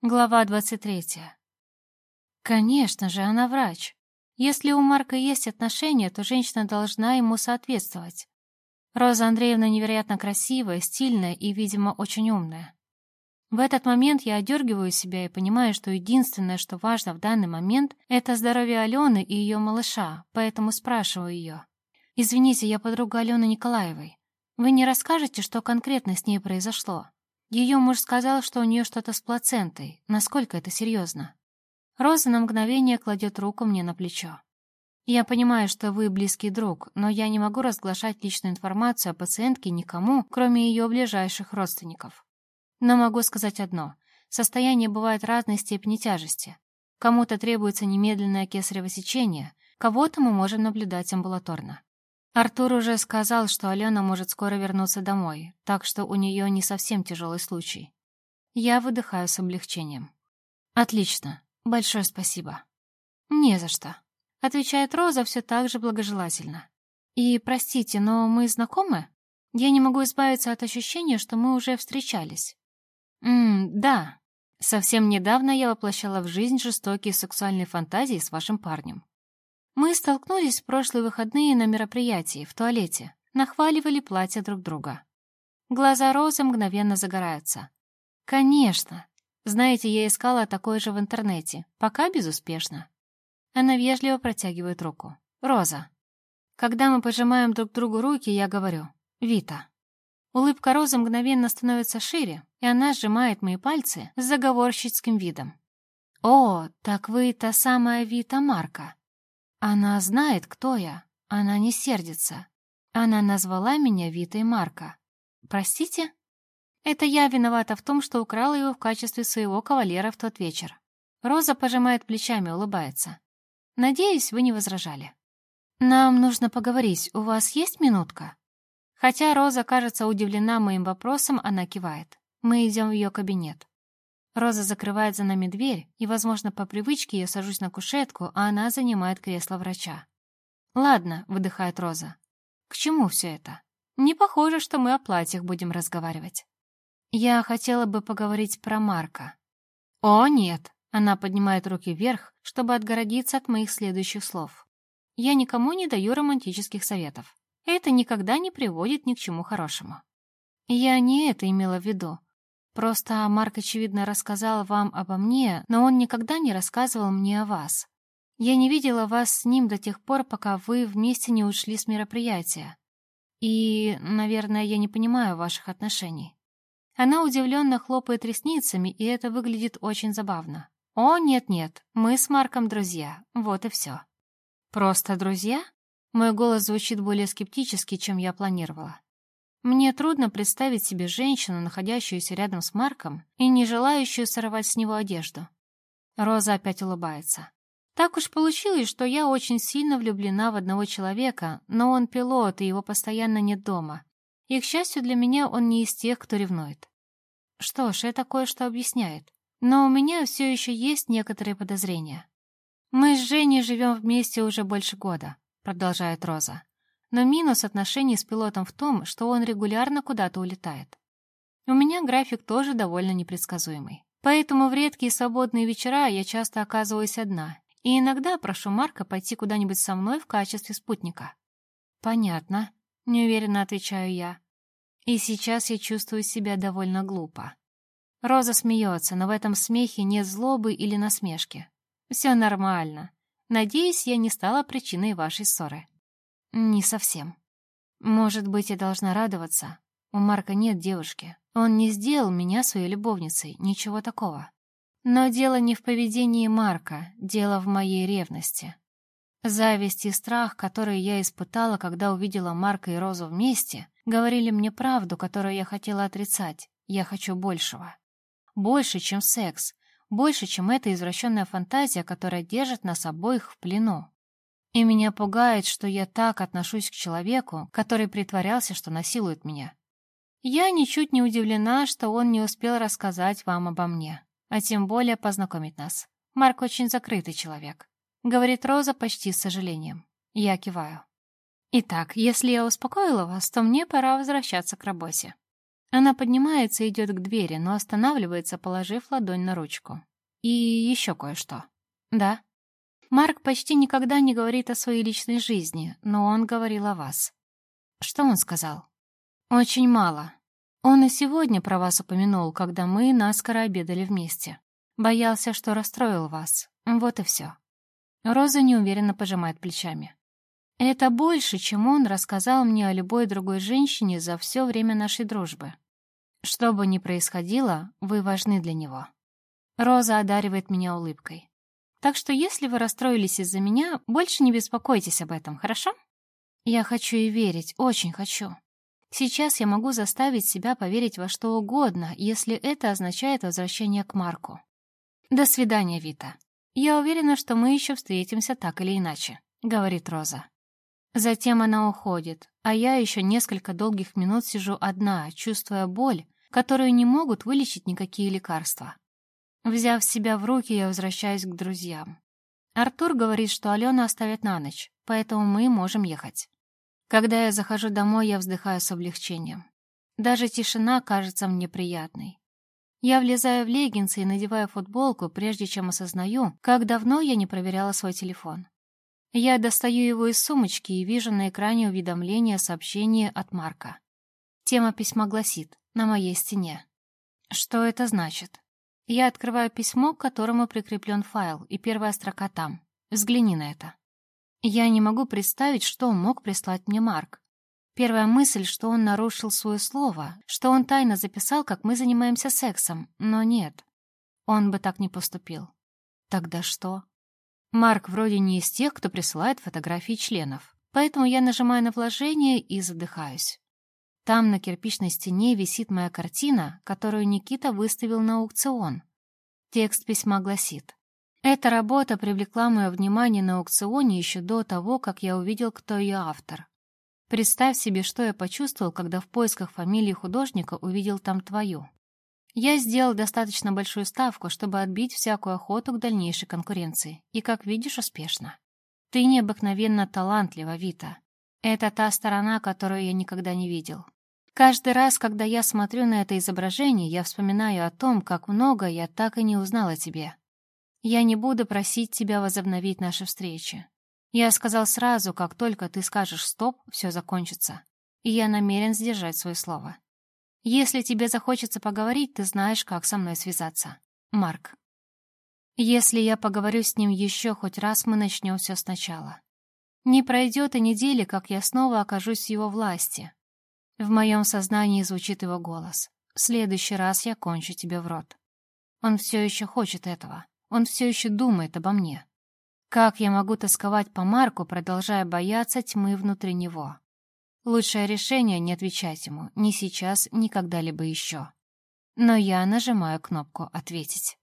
Глава 23. Конечно же, она врач. Если у Марка есть отношения, то женщина должна ему соответствовать. Роза Андреевна невероятно красивая, стильная и, видимо, очень умная. В этот момент я одергиваю себя и понимаю, что единственное, что важно в данный момент, это здоровье Алены и ее малыша, поэтому спрашиваю ее. «Извините, я подруга Алены Николаевой. Вы не расскажете, что конкретно с ней произошло?» Ее муж сказал, что у нее что-то с плацентой. Насколько это серьезно? Роза на мгновение кладет руку мне на плечо. Я понимаю, что вы близкий друг, но я не могу разглашать личную информацию о пациентке никому, кроме ее ближайших родственников. Но могу сказать одно. Состояние бывает разной степени тяжести. Кому-то требуется немедленное кесарево сечение, кого-то мы можем наблюдать амбулаторно. Артур уже сказал, что Алена может скоро вернуться домой, так что у нее не совсем тяжелый случай. Я выдыхаю с облегчением. «Отлично. Большое спасибо». «Не за что», — отвечает Роза все так же благожелательно. «И простите, но мы знакомы? Я не могу избавиться от ощущения, что мы уже встречались». «Ммм, да. Совсем недавно я воплощала в жизнь жестокие сексуальные фантазии с вашим парнем. Мы столкнулись в прошлые выходные на мероприятии, в туалете. Нахваливали платья друг друга. Глаза Розы мгновенно загораются. «Конечно. Знаете, я искала такое же в интернете. Пока безуспешно». Она вежливо протягивает руку. «Роза». Когда мы пожимаем друг другу руки, я говорю «Вита». Улыбка Розы мгновенно становится шире, и она сжимает мои пальцы с заговорщицким видом. «О, так вы та самая Вита Марка». Она знает, кто я. Она не сердится. Она назвала меня Витой Марка. Простите? Это я виновата в том, что украла его в качестве своего кавалера в тот вечер. Роза пожимает плечами, улыбается. Надеюсь, вы не возражали. Нам нужно поговорить. У вас есть минутка? Хотя Роза кажется удивлена моим вопросом, она кивает. Мы идем в ее кабинет. Роза закрывает за нами дверь, и, возможно, по привычке я сажусь на кушетку, а она занимает кресло врача. «Ладно», — выдыхает Роза. «К чему все это? Не похоже, что мы о платьях будем разговаривать». «Я хотела бы поговорить про Марка». «О, нет!» — она поднимает руки вверх, чтобы отгородиться от моих следующих слов. «Я никому не даю романтических советов. Это никогда не приводит ни к чему хорошему». Я не это имела в виду. Просто Марк, очевидно, рассказал вам обо мне, но он никогда не рассказывал мне о вас. Я не видела вас с ним до тех пор, пока вы вместе не ушли с мероприятия. И, наверное, я не понимаю ваших отношений. Она удивленно хлопает ресницами, и это выглядит очень забавно. О, нет-нет, мы с Марком друзья, вот и все. Просто друзья? Мой голос звучит более скептически, чем я планировала. Мне трудно представить себе женщину, находящуюся рядом с Марком и не желающую сорвать с него одежду. Роза опять улыбается. Так уж получилось, что я очень сильно влюблена в одного человека, но он пилот, и его постоянно нет дома. И, к счастью для меня, он не из тех, кто ревнует. Что ж, это кое-что объясняет. Но у меня все еще есть некоторые подозрения. «Мы с Женей живем вместе уже больше года», — продолжает Роза. Но минус отношений с пилотом в том, что он регулярно куда-то улетает. У меня график тоже довольно непредсказуемый. Поэтому в редкие свободные вечера я часто оказываюсь одна, и иногда прошу Марка пойти куда-нибудь со мной в качестве спутника. «Понятно», — неуверенно отвечаю я. И сейчас я чувствую себя довольно глупо. Роза смеется, но в этом смехе нет злобы или насмешки. Все нормально. Надеюсь, я не стала причиной вашей ссоры. Не совсем. Может быть, я должна радоваться. У Марка нет девушки. Он не сделал меня своей любовницей, ничего такого. Но дело не в поведении Марка, дело в моей ревности. Зависть и страх, которые я испытала, когда увидела Марка и Розу вместе, говорили мне правду, которую я хотела отрицать. Я хочу большего. Больше, чем секс. Больше, чем эта извращенная фантазия, которая держит нас обоих в плену. И меня пугает, что я так отношусь к человеку, который притворялся, что насилует меня. Я ничуть не удивлена, что он не успел рассказать вам обо мне, а тем более познакомить нас. Марк очень закрытый человек. Говорит Роза почти с сожалением. Я киваю. Итак, если я успокоила вас, то мне пора возвращаться к работе. Она поднимается и идет к двери, но останавливается, положив ладонь на ручку. И еще кое-что. Да. Марк почти никогда не говорит о своей личной жизни, но он говорил о вас. Что он сказал? Очень мало. Он и сегодня про вас упомянул, когда мы наскоро обедали вместе. Боялся, что расстроил вас. Вот и все. Роза неуверенно пожимает плечами. Это больше, чем он рассказал мне о любой другой женщине за все время нашей дружбы. Что бы ни происходило, вы важны для него. Роза одаривает меня улыбкой. Так что если вы расстроились из-за меня, больше не беспокойтесь об этом, хорошо? Я хочу и верить, очень хочу. Сейчас я могу заставить себя поверить во что угодно, если это означает возвращение к Марку. До свидания, Вита. Я уверена, что мы еще встретимся так или иначе, говорит Роза. Затем она уходит, а я еще несколько долгих минут сижу одна, чувствуя боль, которую не могут вылечить никакие лекарства. Взяв себя в руки, я возвращаюсь к друзьям. Артур говорит, что Алену оставят на ночь, поэтому мы можем ехать. Когда я захожу домой, я вздыхаю с облегчением. Даже тишина кажется мне приятной. Я влезаю в леггинсы и надеваю футболку, прежде чем осознаю, как давно я не проверяла свой телефон. Я достаю его из сумочки и вижу на экране уведомление сообщения от Марка. Тема письма гласит «На моей стене». Что это значит? Я открываю письмо, к которому прикреплен файл, и первая строка там. Взгляни на это. Я не могу представить, что мог прислать мне Марк. Первая мысль, что он нарушил свое слово, что он тайно записал, как мы занимаемся сексом, но нет. Он бы так не поступил. Тогда что? Марк вроде не из тех, кто присылает фотографии членов, поэтому я нажимаю на вложение и задыхаюсь. Там на кирпичной стене висит моя картина, которую Никита выставил на аукцион. Текст письма гласит эта работа привлекла мое внимание на аукционе еще до того, как я увидел, кто ее автор. Представь себе, что я почувствовал, когда в поисках фамилии художника увидел там твою. Я сделал достаточно большую ставку, чтобы отбить всякую охоту к дальнейшей конкуренции, и, как видишь, успешно. Ты необыкновенно талантлива, Вита. Это та сторона, которую я никогда не видел. Каждый раз, когда я смотрю на это изображение, я вспоминаю о том, как много я так и не узнал о тебе. Я не буду просить тебя возобновить наши встречи. Я сказал сразу, как только ты скажешь «стоп», все закончится. И я намерен сдержать свое слово. Если тебе захочется поговорить, ты знаешь, как со мной связаться. Марк. Если я поговорю с ним еще хоть раз, мы начнем все сначала. Не пройдет и недели, как я снова окажусь в его власти. В моем сознании звучит его голос. В следующий раз я кончу тебе в рот. Он все еще хочет этого. Он все еще думает обо мне. Как я могу тосковать по Марку, продолжая бояться тьмы внутри него? Лучшее решение — не отвечать ему, ни сейчас, ни когда-либо еще. Но я нажимаю кнопку «Ответить».